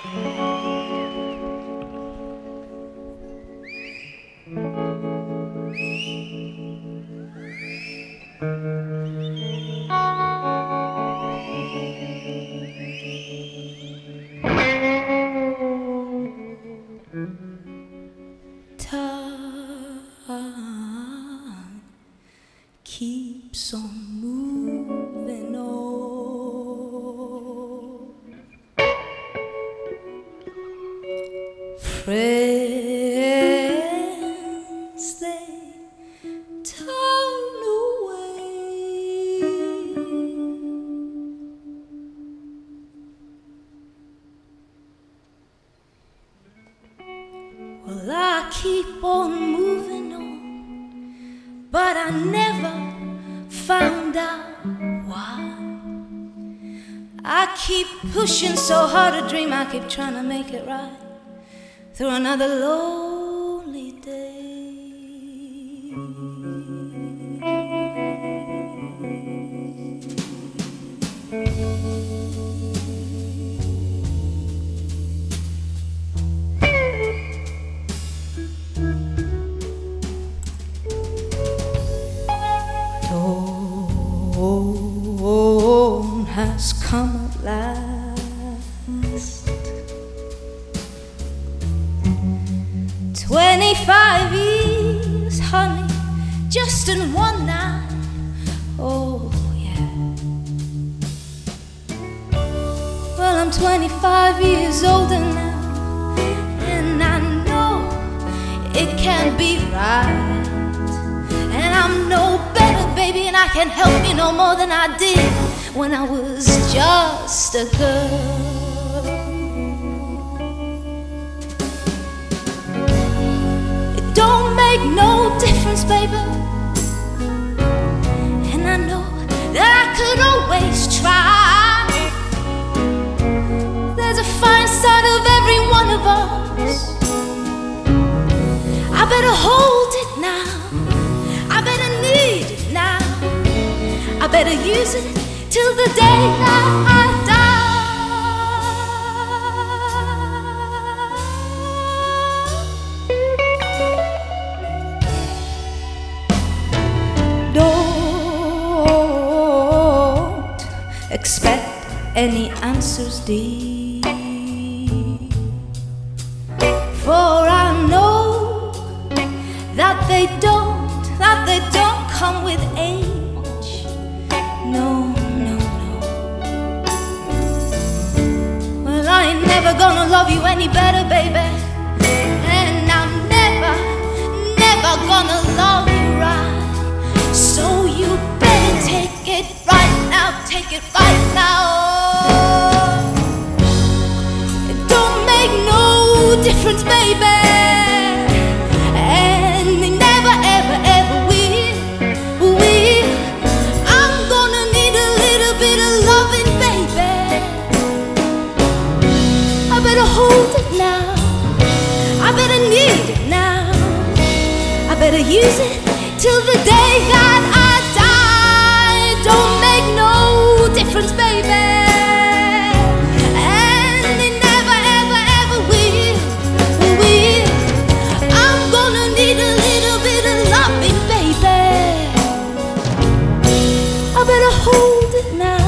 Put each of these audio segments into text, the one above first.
Time keeps on Friends, they turn away. Well, I keep on moving on, but I never found out why. I keep pushing so hard to dream, I keep trying to make it right through another lonely day. Dawn has come 25 years, honey, just in one night. Oh, yeah. Well, I'm 25 years older now, and I know it can't be right. And I'm no better, baby, and I can't help you no more than I did when I was just a girl. Could always try. There's a fine side of every one of us. I better hold it now. I better need it now. I better use it till the day I expect any answers, dear. For I know that they don't, that they don't come with age. No, no, no. Well, I ain't never gonna use it till the day I it now.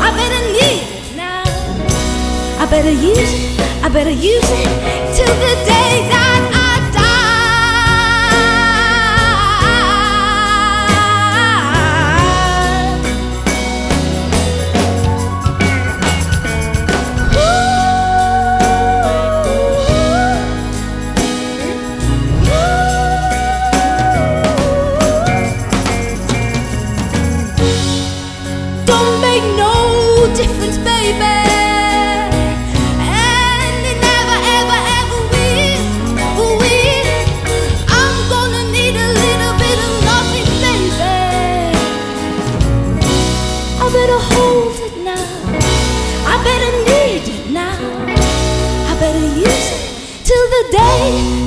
I better need it now. I better use it. I better use it till the day that I day